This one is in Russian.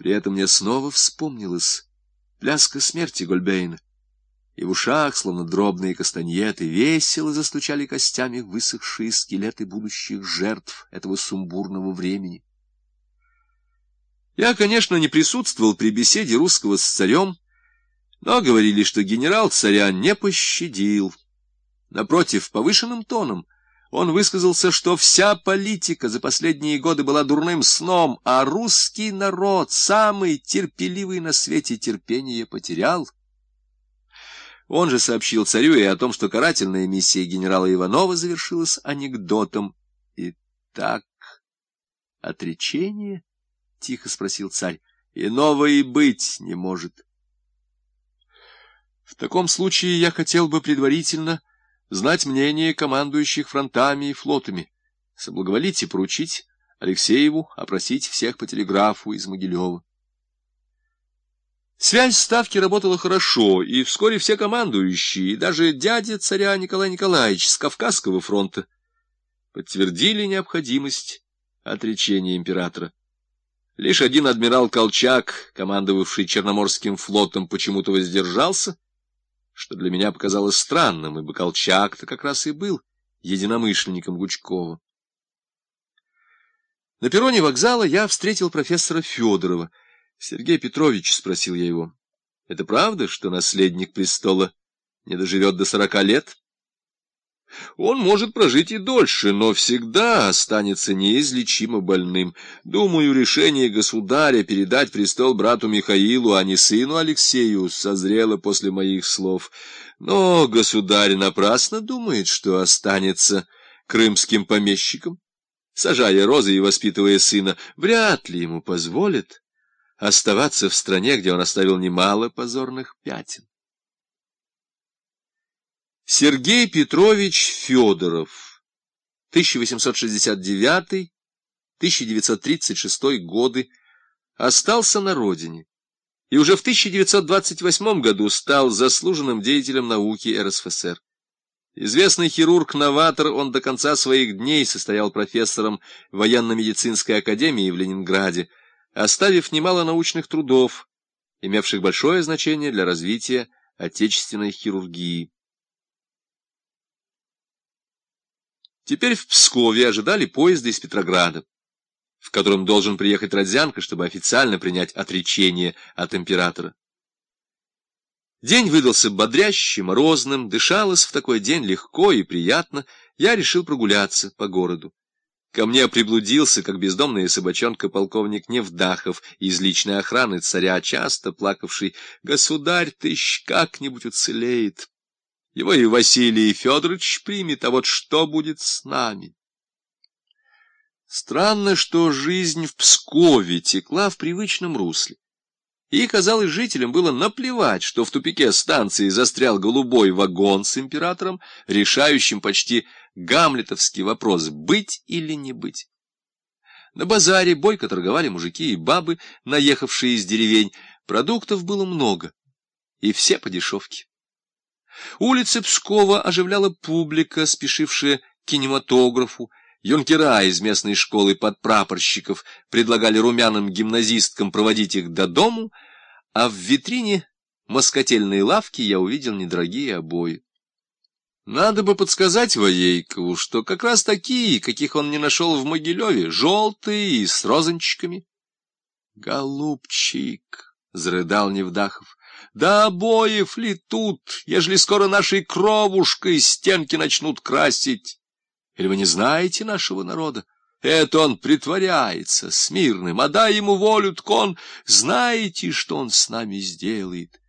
При этом мне снова вспомнилась пляска смерти Гольбейна, и в ушах, словно дробные кастаньеты, весело застучали костями высохшие скелеты будущих жертв этого сумбурного времени. Я, конечно, не присутствовал при беседе русского с царем, но говорили, что генерал царя не пощадил. Напротив, повышенным тоном он высказался, что вся политика за последние годы была дурным сном, а русский народ, самый терпеливый на свете, терпение потерял. Он же сообщил царю и о том, что карательная миссия генерала Иванова завершилась анекдотом. — И так отречение? — тихо спросил царь. — Иного и быть не может. — В таком случае я хотел бы предварительно знать мнение командующих фронтами и флотами. Соблаговолите поручить Алексееву опросить всех по телеграфу из Могилева. Связь Ставки работала хорошо, и вскоре все командующие, и даже дядя царя Николай Николаевич с Кавказского фронта подтвердили необходимость отречения императора. Лишь один адмирал Колчак, командовавший Черноморским флотом, почему-то воздержался, что для меня показалось странным, ибо Колчак-то как раз и был единомышленником Гучкова. На перроне вокзала я встретил профессора Федорова — Сергей Петрович, — спросил я его, — это правда, что наследник престола не доживет до сорока лет? Он может прожить и дольше, но всегда останется неизлечимо больным. Думаю, решение государя передать престол брату Михаилу, а не сыну Алексею, созрело после моих слов. Но государь напрасно думает, что останется крымским помещиком. Сажая розы и воспитывая сына, вряд ли ему позволят оставаться в стране, где он оставил немало позорных пятен. Сергей Петрович Федоров, 1869-1936 годы, остался на родине и уже в 1928 году стал заслуженным деятелем науки РСФСР. Известный хирург-новатор, он до конца своих дней состоял профессором военно-медицинской академии в Ленинграде, оставив немало научных трудов, имевших большое значение для развития отечественной хирургии. Теперь в Пскове ожидали поезда из Петрограда, в котором должен приехать Родзянко, чтобы официально принять отречение от императора. День выдался бодрящим, морозным, дышалось в такой день легко и приятно, я решил прогуляться по городу. Ко мне приблудился, как бездомная собачонка, полковник Невдахов из личной охраны царя, часто плакавший, «Государь, ты как-нибудь уцелеет. Его и Василий Федорович примет, а вот что будет с нами?» Странно, что жизнь в Пскове текла в привычном русле. И, казалось, жителям было наплевать, что в тупике станции застрял голубой вагон с императором, решающим почти гамлетовский вопрос «быть или не быть?». На базаре бойко торговали мужики и бабы, наехавшие из деревень. Продуктов было много, и все по дешевке. Улицы Пскова оживляла публика, спешившая к кинематографу. Юнкера из местной школы подпрапорщиков предлагали румяным гимназисткам проводить их до дому, а в витрине москотельной лавки я увидел недорогие обои. Надо бы подсказать Воейкову, что как раз такие, каких он не нашел в Могилеве, желтые и с розончиками. «Голубчик!» — зарыдал Невдахов. «Да обоев ли тут, ежели скоро нашей кровушкой стенки начнут красить? Или вы не знаете нашего народа? Это он притворяется смирным, а дай ему волю, так он знаете, что он с нами сделает».